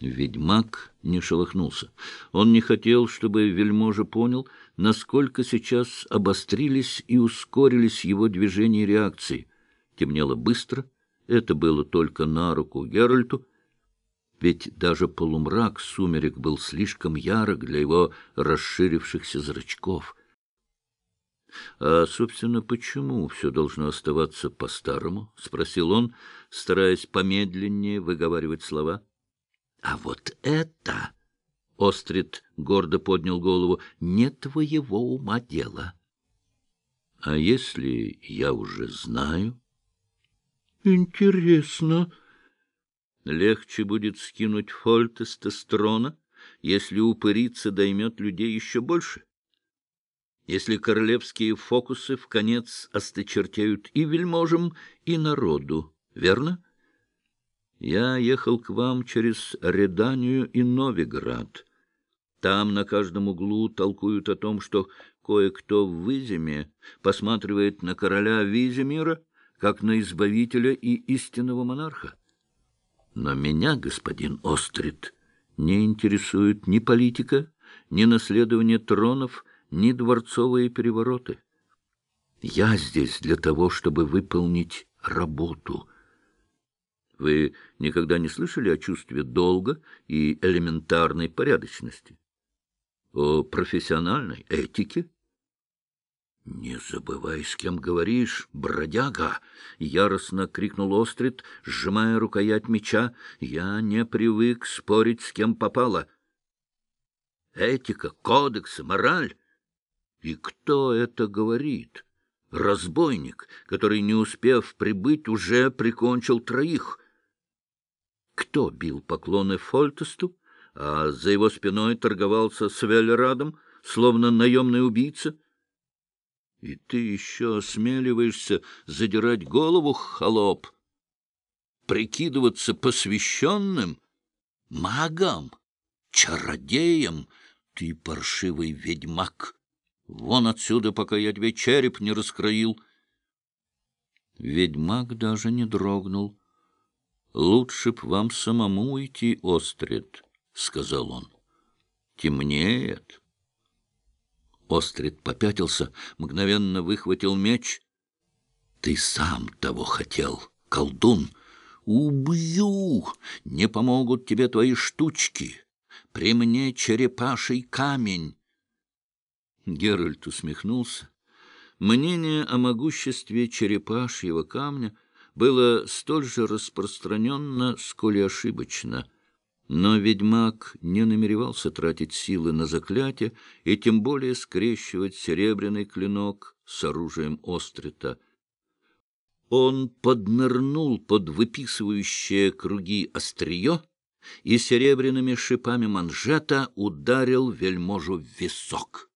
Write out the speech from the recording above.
Ведьмак не шелохнулся. Он не хотел, чтобы вельможа понял, насколько сейчас обострились и ускорились его движения и реакции. Темнело быстро, это было только на руку Геральту, ведь даже полумрак сумерек был слишком ярок для его расширившихся зрачков. А, собственно, почему все должно оставаться по-старому? — спросил он, стараясь помедленнее выговаривать слова. — А вот это... — Острид гордо поднял голову. — Не твоего ума дело. — А если я уже знаю? — Интересно. Легче будет скинуть фольт тестостерона, если упырица доймет людей еще больше если королевские фокусы в конец осточертеют и вельможам, и народу, верно? Я ехал к вам через Реданию и Новиград. Там на каждом углу толкуют о том, что кое-кто в Визиме посматривает на короля Визимира, как на избавителя и истинного монарха. Но меня, господин Острид, не интересует ни политика, ни наследование тронов, ни дворцовые перевороты. Я здесь для того, чтобы выполнить работу. Вы никогда не слышали о чувстве долга и элементарной порядочности? О профессиональной этике? «Не забывай, с кем говоришь, бродяга!» — яростно крикнул Острид, сжимая рукоять меча. «Я не привык спорить с кем попало. Этика, кодексы, мораль и кто это говорит? Разбойник, который, не успев прибыть, уже прикончил троих. Кто бил поклоны Фольтесту, а за его спиной торговался с Велерадом, словно наемный убийца? И ты еще осмеливаешься задирать голову, холоп, прикидываться посвященным, магом, чародеем, ты паршивый ведьмак. Вон отсюда, пока я тебе череп не раскроил. Ведьмак даже не дрогнул. — Лучше б вам самому уйти, Острид, — сказал он. — Темнеет. Острид попятился, мгновенно выхватил меч. — Ты сам того хотел, колдун. Убью! Не помогут тебе твои штучки. При мне черепаший камень. Геральт усмехнулся. Мнение о могуществе черепашьего камня было столь же распространенно, сколь и ошибочно. Но ведьмак не намеревался тратить силы на заклятие и тем более скрещивать серебряный клинок с оружием острита. Он поднырнул под выписывающие круги острие и серебряными шипами манжета ударил вельможу в висок.